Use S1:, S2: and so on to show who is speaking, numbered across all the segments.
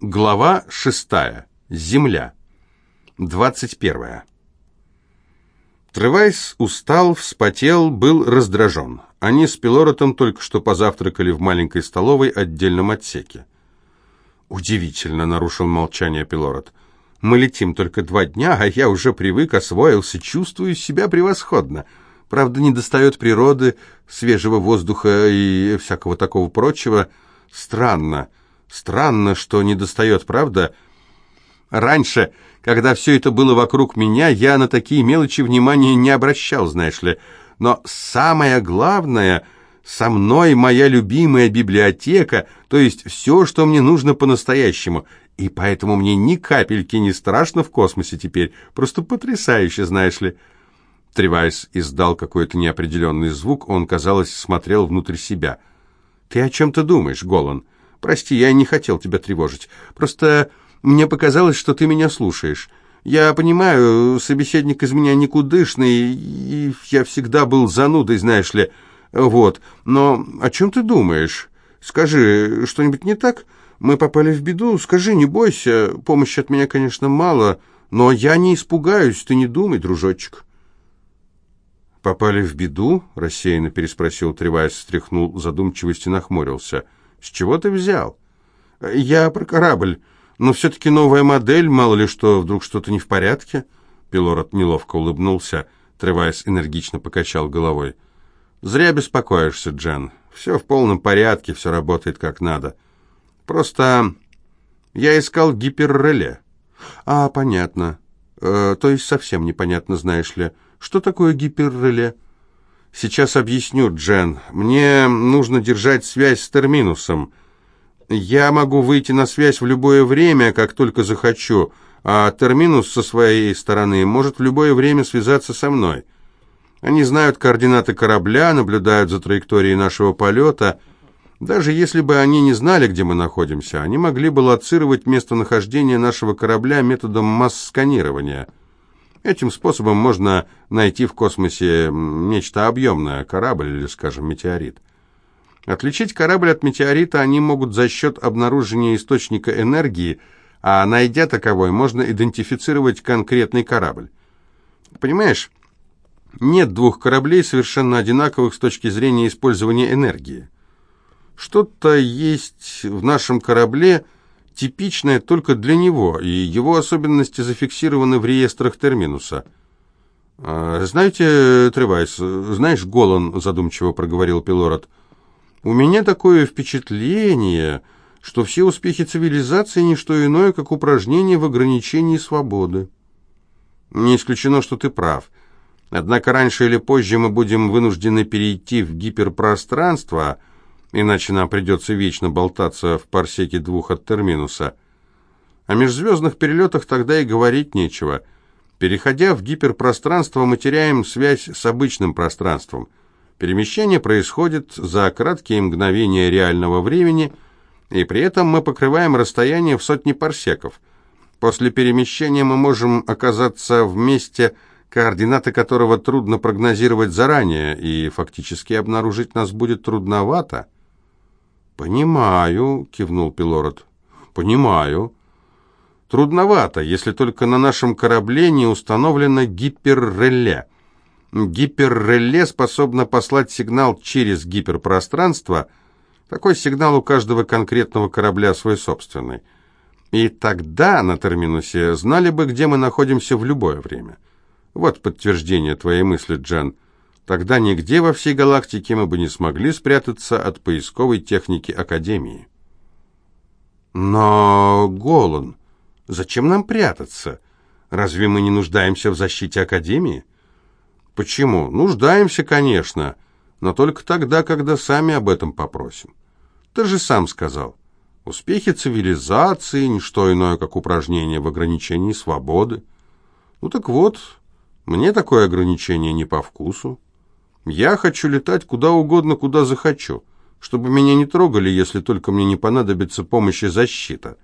S1: Глава шестая. Земля. Двадцать первая. Тревайс устал, вспотел, был раздражен. Они с Пилоротом только что позавтракали в маленькой столовой отдельном отсеке. «Удивительно», — нарушил молчание Пилорот. «Мы летим только два дня, а я уже привык, освоился, чувствую себя превосходно. Правда, не достает природы, свежего воздуха и всякого такого прочего. Странно, странно, что не достает, правда? Раньше, когда все это было вокруг меня, я на такие мелочи внимания не обращал, знаешь ли. Но самое главное, со мной моя любимая библиотека, то есть все, что мне нужно по-настоящему. И поэтому мне ни капельки не страшно в космосе теперь. Просто потрясающе, знаешь ли. Тревайс издал какой-то неопределенный звук, он, казалось, смотрел внутрь себя. «Ты о чем-то думаешь, Голан? Прости, я не хотел тебя тревожить. Просто мне показалось, что ты меня слушаешь. Я понимаю, собеседник из меня никудышный, и я всегда был занудой, знаешь ли. Вот. Но о чем ты думаешь? Скажи, что-нибудь не так? Мы попали в беду. Скажи, не бойся. Помощи от меня, конечно, мало, но я не испугаюсь. Ты не думай, дружочек». «Попали в беду?» — рассеянно переспросил Тревайс, стряхнул задумчивость и нахмурился. «С чего ты взял?» «Я про корабль. Но все-таки новая модель, мало ли что, вдруг что-то не в порядке?» Пилород неловко улыбнулся. Тревайс энергично покачал головой. «Зря беспокоишься, Джен. Все в полном порядке, все работает как надо. Просто я искал гиперреле». «А, понятно. Э, то есть совсем непонятно, знаешь ли». Что такое гиперреле? Сейчас объясню, Джен. Мне нужно держать связь с терминусом. Я могу выйти на связь в любое время, как только захочу, а терминус со своей стороны может в любое время связаться со мной. Они знают координаты корабля, наблюдают за траекторией нашего полета. Даже если бы они не знали, где мы находимся, они могли бы лоцировать местонахождение нашего корабля методом масс-сканирования. Этим способом можно найти в космосе нечто объемное, корабль или, скажем, метеорит. Отличить корабль от метеорита они могут за счет обнаружения источника энергии, а найдя таковой, можно идентифицировать конкретный корабль. Понимаешь, нет двух кораблей совершенно одинаковых с точки зрения использования энергии. Что-то есть в нашем корабле – типичное только для него, и его особенности зафиксированы в реестрах терминуса. А, «Знаете, Тревайс, знаешь, Голан», — задумчиво проговорил Пилород, — «у меня такое впечатление, что все успехи цивилизации — не что иное, как упражнение в ограничении свободы». «Не исключено, что ты прав. Однако раньше или позже мы будем вынуждены перейти в гиперпространство», — иначе нам придется вечно болтаться в парсеке двух от терминуса. О межзвездных перелетах тогда и говорить нечего. Переходя в гиперпространство, мы теряем связь с обычным пространством. Перемещение происходит за краткие мгновения реального времени, и при этом мы покрываем расстояние в сотни парсеков. После перемещения мы можем оказаться в месте, координаты которого трудно прогнозировать заранее, и фактически обнаружить нас будет трудновато. «Понимаю», — кивнул Пилород. «Понимаю. Трудновато, если только на нашем корабле не установлено гиперреле. Гиперреле способно послать сигнал через гиперпространство. Такой сигнал у каждого конкретного корабля свой собственный. И тогда на терминусе знали бы, где мы находимся в любое время. Вот подтверждение твоей мысли, Джен». Тогда нигде во всей галактике мы бы не смогли спрятаться от поисковой техники Академии. Но, Голан, зачем нам прятаться? Разве мы не нуждаемся в защите Академии? Почему? Нуждаемся, конечно, но только тогда, когда сами об этом попросим. Ты же сам сказал. Успехи цивилизации – не что иное, как упражнение в ограничении свободы. Ну так вот, мне такое ограничение не по вкусу. Я хочу летать куда угодно, куда захочу, чтобы меня не трогали, если только мне не понадобится помощь и защита.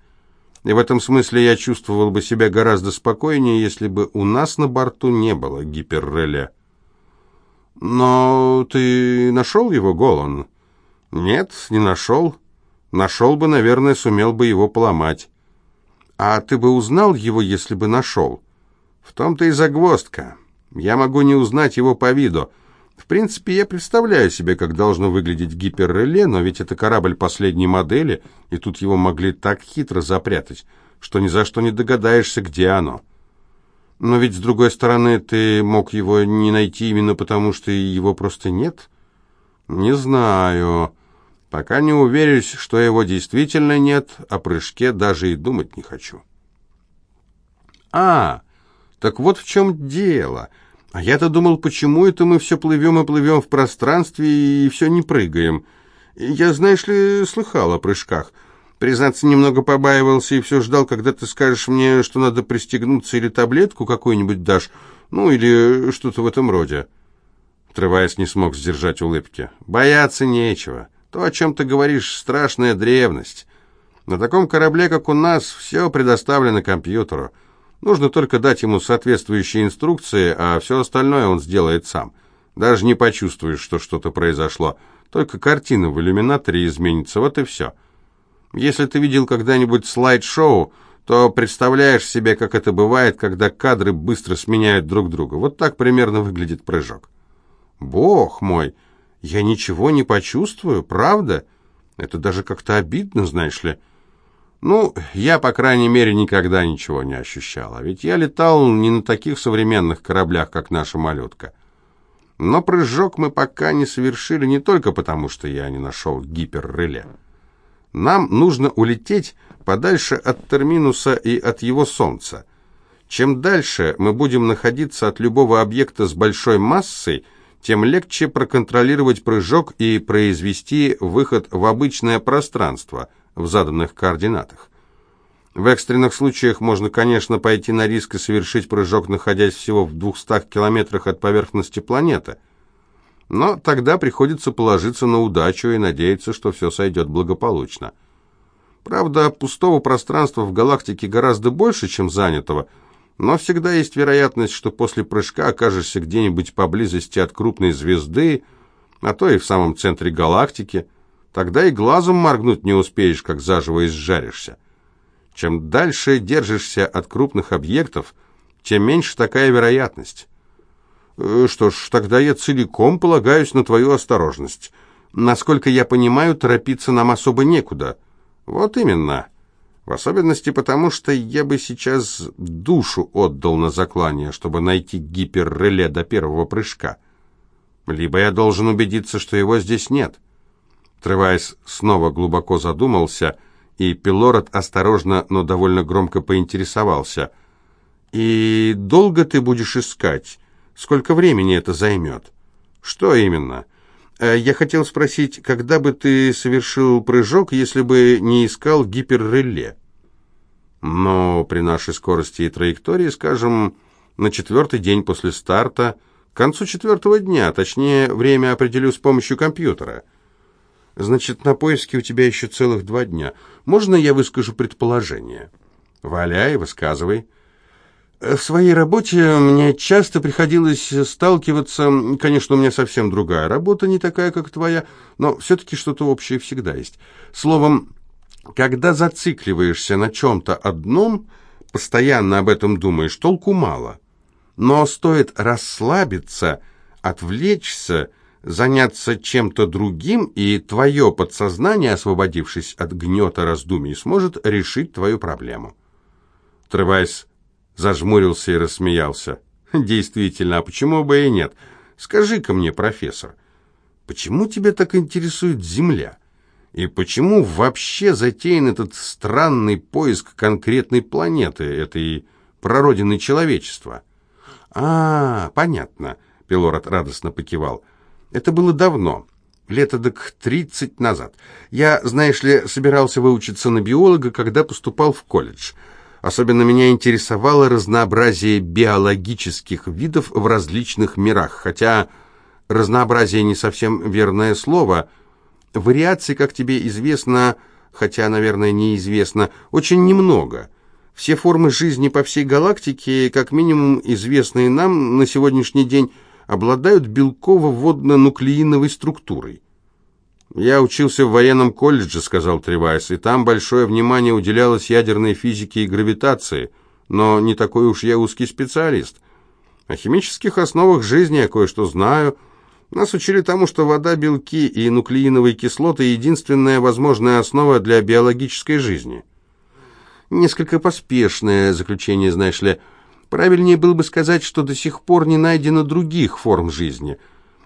S1: И в этом смысле я чувствовал бы себя гораздо спокойнее, если бы у нас на борту не было гиперреле. Но ты нашел его, Голан? Нет, не нашел. Нашел бы, наверное, сумел бы его поломать. А ты бы узнал его, если бы нашел? В том-то и загвоздка. Я могу не узнать его по виду. В принципе, я представляю себе, как должно выглядеть гиперреле, но ведь это корабль последней модели, и тут его могли так хитро запрятать, что ни за что не догадаешься, где оно. Но ведь, с другой стороны, ты мог его не найти именно потому, что его просто нет? Не знаю. Пока не уверюсь, что его действительно нет, о прыжке даже и думать не хочу. А, так вот в чем дело. А я-то думал, почему это мы все плывем и плывем в пространстве и все не прыгаем. Я, знаешь ли, слыхал о прыжках. Признаться, немного побаивался и все ждал, когда ты скажешь мне, что надо пристегнуться или таблетку какую-нибудь дашь, ну или что-то в этом роде. Треваясь, не смог сдержать улыбки. Бояться нечего. То, о чем ты говоришь, страшная древность. На таком корабле, как у нас, все предоставлено компьютеру. Нужно только дать ему соответствующие инструкции, а все остальное он сделает сам. Даже не почувствуешь, что что-то произошло. Только картина в иллюминаторе изменится, вот и все. Если ты видел когда-нибудь слайд-шоу, то представляешь себе, как это бывает, когда кадры быстро сменяют друг друга. Вот так примерно выглядит прыжок. Бог мой, я ничего не почувствую, правда? Это даже как-то обидно, знаешь ли. Ну, я, по крайней мере, никогда ничего не ощущал. А ведь я летал не на таких современных кораблях, как наша малютка. Но прыжок мы пока не совершили не только потому, что я не нашел гиперреле. Нам нужно улететь подальше от терминуса и от его солнца. Чем дальше мы будем находиться от любого объекта с большой массой, тем легче проконтролировать прыжок и произвести выход в обычное пространство в заданных координатах. В экстренных случаях можно, конечно, пойти на риск и совершить прыжок, находясь всего в 200 километрах от поверхности планеты – но тогда приходится положиться на удачу и надеяться, что все сойдет благополучно. Правда, пустого пространства в галактике гораздо больше, чем занятого, но всегда есть вероятность, что после прыжка окажешься где-нибудь поблизости от крупной звезды, а то и в самом центре галактики. Тогда и глазом моргнуть не успеешь, как заживо изжаришься. Чем дальше держишься от крупных объектов, тем меньше такая вероятность. Э, что ж, тогда я целиком полагаюсь на твою осторожность. Насколько я понимаю, торопиться нам особо некуда. Вот именно. В особенности потому, что я бы сейчас душу отдал на заклание, чтобы найти гиперреле до первого прыжка. Либо я должен убедиться, что его здесь нет. Тревайс снова глубоко задумался, и Пилород осторожно, но довольно громко поинтересовался. «И долго ты будешь искать?» Сколько времени это займет? Что именно? Э, я хотел спросить, когда бы ты совершил прыжок, если бы не искал гиперреле? Но при нашей скорости и траектории, скажем, на четвертый день после старта, к концу четвертого дня, точнее, время определю с помощью компьютера. Значит, на поиске у тебя еще целых два дня. Можно я выскажу предположение? Валяй, высказывай. В своей работе мне часто приходилось сталкиваться, конечно, у меня совсем другая работа, не такая, как твоя, но все-таки что-то общее всегда есть. Словом, когда зацикливаешься на чем-то одном, постоянно об этом думаешь, толку мало. Но стоит расслабиться, отвлечься, заняться чем-то другим, и твое подсознание, освободившись от гнета раздумий, сможет решить твою проблему. Тревайс Зажмурился и рассмеялся. «Действительно, а почему бы и нет? Скажи-ка мне, профессор, почему тебя так интересует Земля? И почему вообще затеян этот странный поиск конкретной планеты, этой прародины человечества?» «А, понятно», — Пилород радостно покивал. «Это было давно, лет эдак тридцать назад. Я, знаешь ли, собирался выучиться на биолога, когда поступал в колледж». Особенно меня интересовало разнообразие биологических видов в различных мирах, хотя разнообразие не совсем верное слово. Вариаций, как тебе известно, хотя, наверное, неизвестно, очень немного. Все формы жизни по всей галактике, как минимум известные нам на сегодняшний день, обладают белково-водно-нуклеиновой структурой. «Я учился в военном колледже», — сказал Тревайс, «и там большое внимание уделялось ядерной физике и гравитации, но не такой уж я узкий специалист. О химических основах жизни я кое-что знаю. Нас учили тому, что вода, белки и нуклеиновые кислоты — единственная возможная основа для биологической жизни». Несколько поспешное заключение, знаешь ли. Правильнее было бы сказать, что до сих пор не найдено других форм жизни.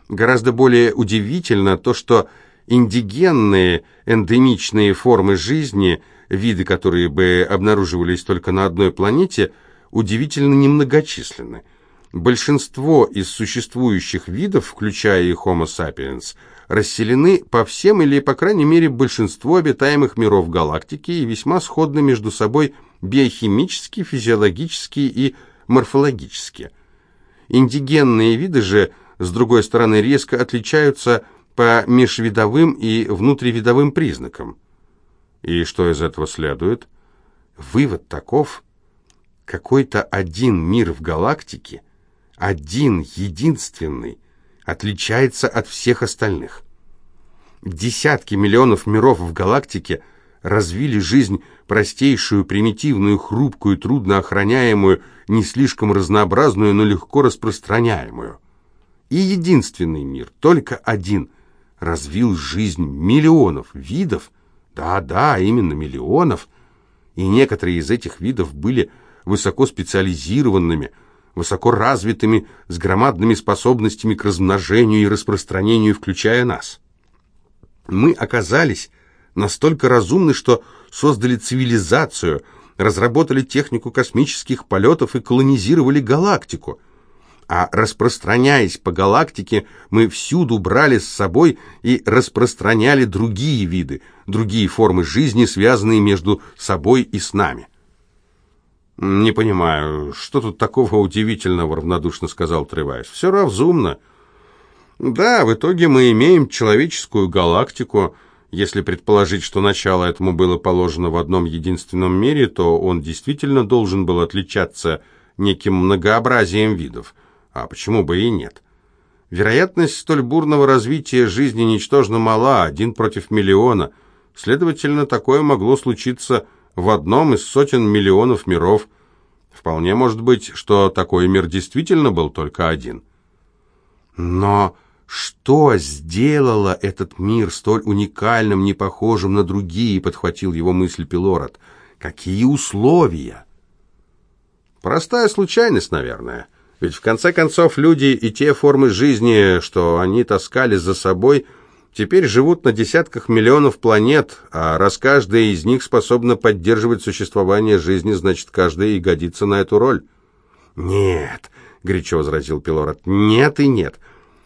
S1: Гораздо более удивительно то, что индигенные, эндемичные формы жизни, виды, которые бы обнаруживались только на одной планете, удивительно немногочисленны. Большинство из существующих видов, включая и Homo sapiens, расселены по всем или, по крайней мере, большинству обитаемых миров галактики и весьма сходны между собой биохимически, физиологически и морфологически. Индигенные виды же, с другой стороны, резко отличаются по межвидовым и внутривидовым признакам. И что из этого следует? Вывод таков. Какой-то один мир в галактике, один, единственный, отличается от всех остальных. Десятки миллионов миров в галактике развили жизнь простейшую, примитивную, хрупкую, трудно охраняемую, не слишком разнообразную, но легко распространяемую. И единственный мир, только один – развил жизнь миллионов видов, да-да, именно миллионов, и некоторые из этих видов были высокоспециализированными, высокоразвитыми, с громадными способностями к размножению и распространению, включая нас. Мы оказались настолько разумны, что создали цивилизацию, разработали технику космических полетов и колонизировали галактику – а распространяясь по галактике, мы всюду брали с собой и распространяли другие виды, другие формы жизни, связанные между собой и с нами. «Не понимаю, что тут такого удивительного?» — равнодушно сказал Тревайс. «Все разумно. Да, в итоге мы имеем человеческую галактику. Если предположить, что начало этому было положено в одном единственном мире, то он действительно должен был отличаться неким многообразием видов». А почему бы и нет? Вероятность столь бурного развития жизни ничтожно мала, один против миллиона. Следовательно, такое могло случиться в одном из сотен миллионов миров. Вполне может быть, что такой мир действительно был только один. Но что сделало этот мир столь уникальным, не похожим на другие, подхватил его мысль Пилород. Какие условия? Простая случайность, наверное. Ведь в конце концов люди и те формы жизни, что они таскали за собой, теперь живут на десятках миллионов планет, а раз каждая из них способна поддерживать существование жизни, значит, каждая и годится на эту роль. «Нет», — горячо возразил Пилород, — «нет и нет.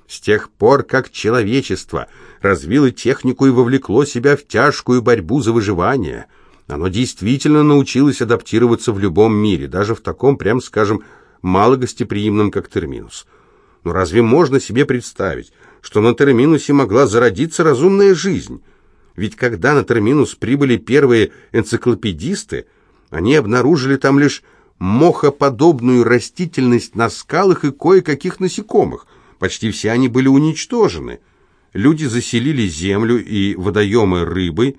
S1: С тех пор, как человечество развило технику и вовлекло себя в тяжкую борьбу за выживание, оно действительно научилось адаптироваться в любом мире, даже в таком, прям скажем, малогостеприимным, как Терминус. Но разве можно себе представить, что на Терминусе могла зародиться разумная жизнь? Ведь когда на Терминус прибыли первые энциклопедисты, они обнаружили там лишь мохоподобную растительность на скалах и кое-каких насекомых. Почти все они были уничтожены. Люди заселили землю и водоемы рыбой,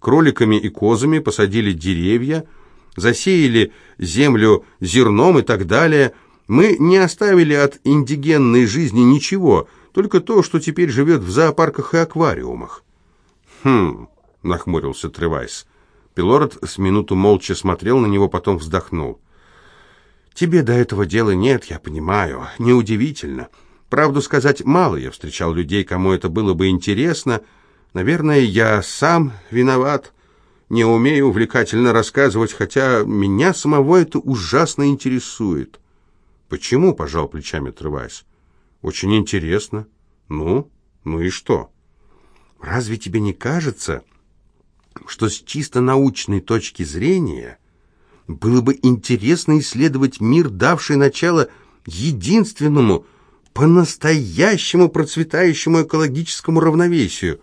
S1: кроликами и козами посадили деревья – засеяли землю зерном и так далее. Мы не оставили от индигенной жизни ничего, только то, что теперь живет в зоопарках и аквариумах. «Хм», — нахмурился Тревайс. Пилород с минуту молча смотрел на него, потом вздохнул. «Тебе до этого дела нет, я понимаю. Неудивительно. Правду сказать, мало я встречал людей, кому это было бы интересно. Наверное, я сам виноват не умею увлекательно рассказывать, хотя меня самого это ужасно интересует. Почему, пожал плечами Тревайс? Очень интересно. Ну, ну и что? Разве тебе не кажется, что с чисто научной точки зрения было бы интересно исследовать мир, давший начало единственному, по-настоящему процветающему экологическому равновесию,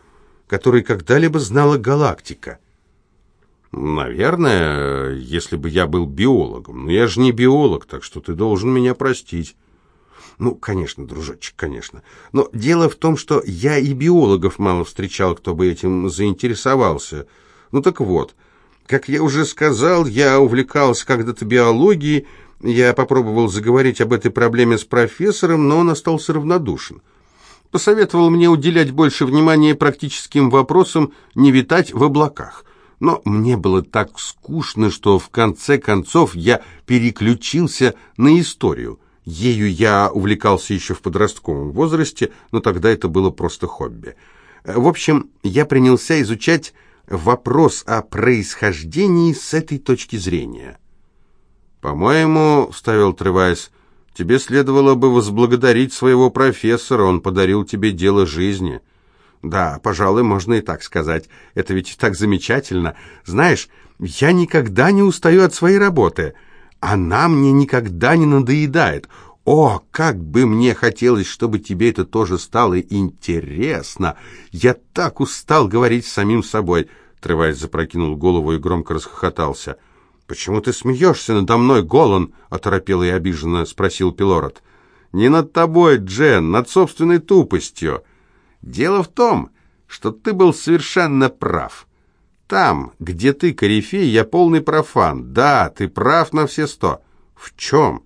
S1: который когда-либо знала галактика? «Наверное, если бы я был биологом. Но я же не биолог, так что ты должен меня простить». Ну, конечно, дружочек, конечно. Но дело в том, что я и биологов мало встречал, кто бы этим заинтересовался. Ну так вот, как я уже сказал, я увлекался когда-то биологией, я попробовал заговорить об этой проблеме с профессором, но он остался равнодушен. Посоветовал мне уделять больше внимания практическим вопросам, не витать в облаках. Но мне было так скучно, что в конце концов я переключился на историю. Ею я увлекался еще в подростковом возрасте, но тогда это было просто хобби. В общем, я принялся изучать вопрос о происхождении с этой точки зрения. «По-моему, — вставил Тревайс, — тебе следовало бы возблагодарить своего профессора, он подарил тебе дело жизни». «Да, пожалуй, можно и так сказать. Это ведь так замечательно. Знаешь, я никогда не устаю от своей работы. Она мне никогда не надоедает. О, как бы мне хотелось, чтобы тебе это тоже стало интересно. Я так устал говорить с самим собой». Тревайс запрокинул голову и громко расхохотался. «Почему ты смеешься надо мной, Голан?» — оторопел и обиженно спросил Пилород. «Не над тобой, Джен, над собственной тупостью. Дело в том, что ты был совершенно прав. Там, где ты корифей, я полный профан. Да, ты прав на все сто. В чем?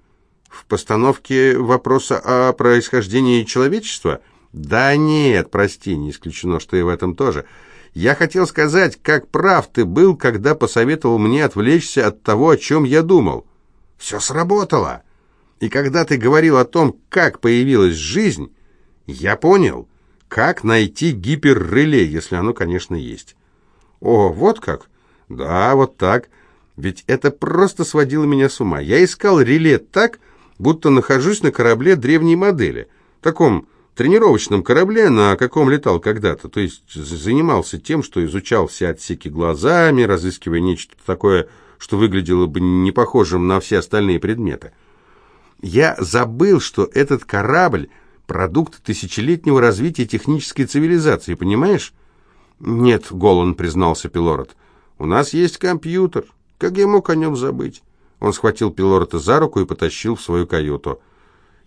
S1: В постановке вопроса о происхождении человечества? Да нет, прости, не исключено, что и в этом тоже». Я хотел сказать, как прав ты был, когда посоветовал мне отвлечься от того, о чем я думал. Все сработало. И когда ты говорил о том, как появилась жизнь, я понял, как найти гиперреле, если оно, конечно, есть. О, вот как? Да, вот так. Ведь это просто сводило меня с ума. Я искал реле так, будто нахожусь на корабле древней модели, таком тренировочном корабле, на каком летал когда-то, то есть занимался тем, что изучал все отсеки глазами, разыскивая нечто такое, что выглядело бы не похожим на все остальные предметы. Я забыл, что этот корабль – продукт тысячелетнего развития технической цивилизации, понимаешь? Нет, Голан признался Пилород. У нас есть компьютер. Как я мог о нем забыть? Он схватил Пилорота за руку и потащил в свою каюту.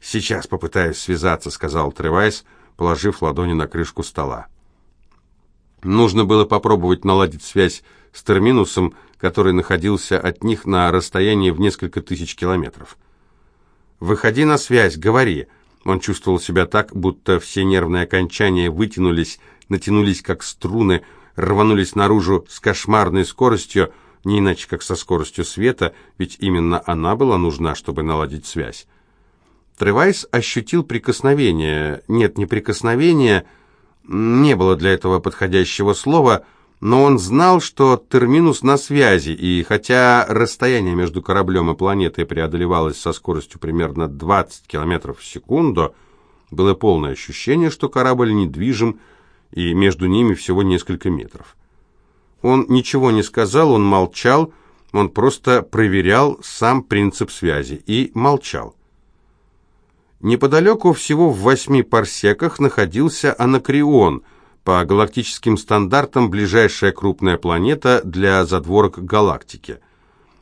S1: «Сейчас попытаюсь связаться», — сказал Тревайс, положив ладони на крышку стола. Нужно было попробовать наладить связь с Терминусом, который находился от них на расстоянии в несколько тысяч километров. «Выходи на связь, говори». Он чувствовал себя так, будто все нервные окончания вытянулись, натянулись как струны, рванулись наружу с кошмарной скоростью, не иначе как со скоростью света, ведь именно она была нужна, чтобы наладить связь. Тревайс ощутил прикосновение. Нет, не прикосновение, не было для этого подходящего слова, но он знал, что терминус на связи, и хотя расстояние между кораблем и планетой преодолевалось со скоростью примерно 20 км в секунду, было полное ощущение, что корабль недвижим, и между ними всего несколько метров. Он ничего не сказал, он молчал, он просто проверял сам принцип связи и молчал. Неподалеку, всего в восьми парсеках, находился Анакреон, по галактическим стандартам ближайшая крупная планета для задворок галактики.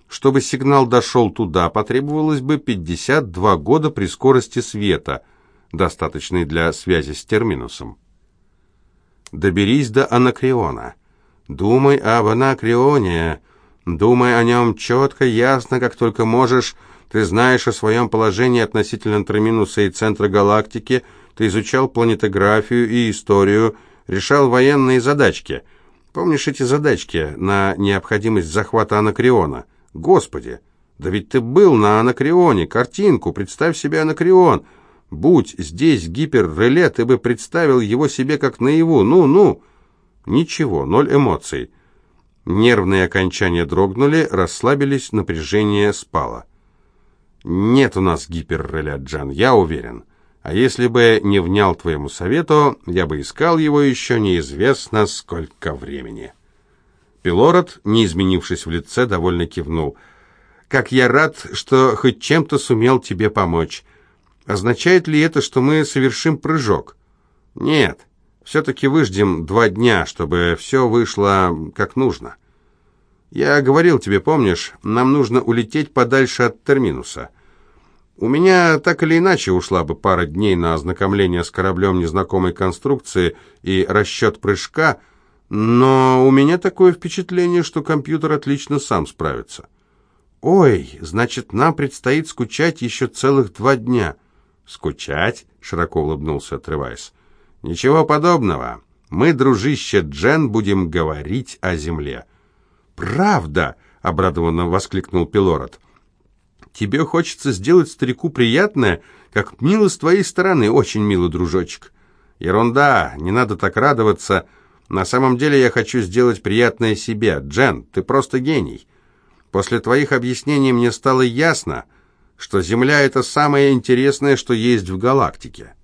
S1: Чтобы сигнал дошел туда, потребовалось бы 52 года при скорости света, достаточной для связи с терминусом. Доберись до Анакреона. Думай об Анакреоне. Думай о нем четко, ясно, как только можешь, ты знаешь о своем положении относительно Троминуса и центра галактики, ты изучал планетографию и историю, решал военные задачки. Помнишь эти задачки на необходимость захвата Анакреона? Господи, да ведь ты был на Анакреоне, картинку, представь себе Анакреон. Будь здесь гиперреле, ты бы представил его себе как наяву. Ну-ну. Ничего, ноль эмоций. Нервные окончания дрогнули, расслабились, напряжение спало. Нет у нас гиперреля, Джан, я уверен. А если бы не внял твоему совету, я бы искал его еще неизвестно сколько времени. Пилород, не изменившись в лице, довольно кивнул. «Как я рад, что хоть чем-то сумел тебе помочь. Означает ли это, что мы совершим прыжок?» «Нет, все-таки выждем два дня, чтобы все вышло как нужно». Я говорил тебе, помнишь, нам нужно улететь подальше от терминуса. У меня так или иначе ушла бы пара дней на ознакомление с кораблем незнакомой конструкции и расчет прыжка, но у меня такое впечатление, что компьютер отлично сам справится. «Ой, значит, нам предстоит скучать еще целых два дня». «Скучать?» — широко улыбнулся, отрываясь. «Ничего подобного. Мы, дружище Джен, будем говорить о земле». «Правда!» — обрадованно воскликнул Пилород. «Тебе хочется сделать старику приятное, как мило с твоей стороны, очень мило, дружочек». «Ерунда, не надо так радоваться. На самом деле я хочу сделать приятное себе. Джен, ты просто гений. После твоих объяснений мне стало ясно, что Земля — это самое интересное, что есть в галактике.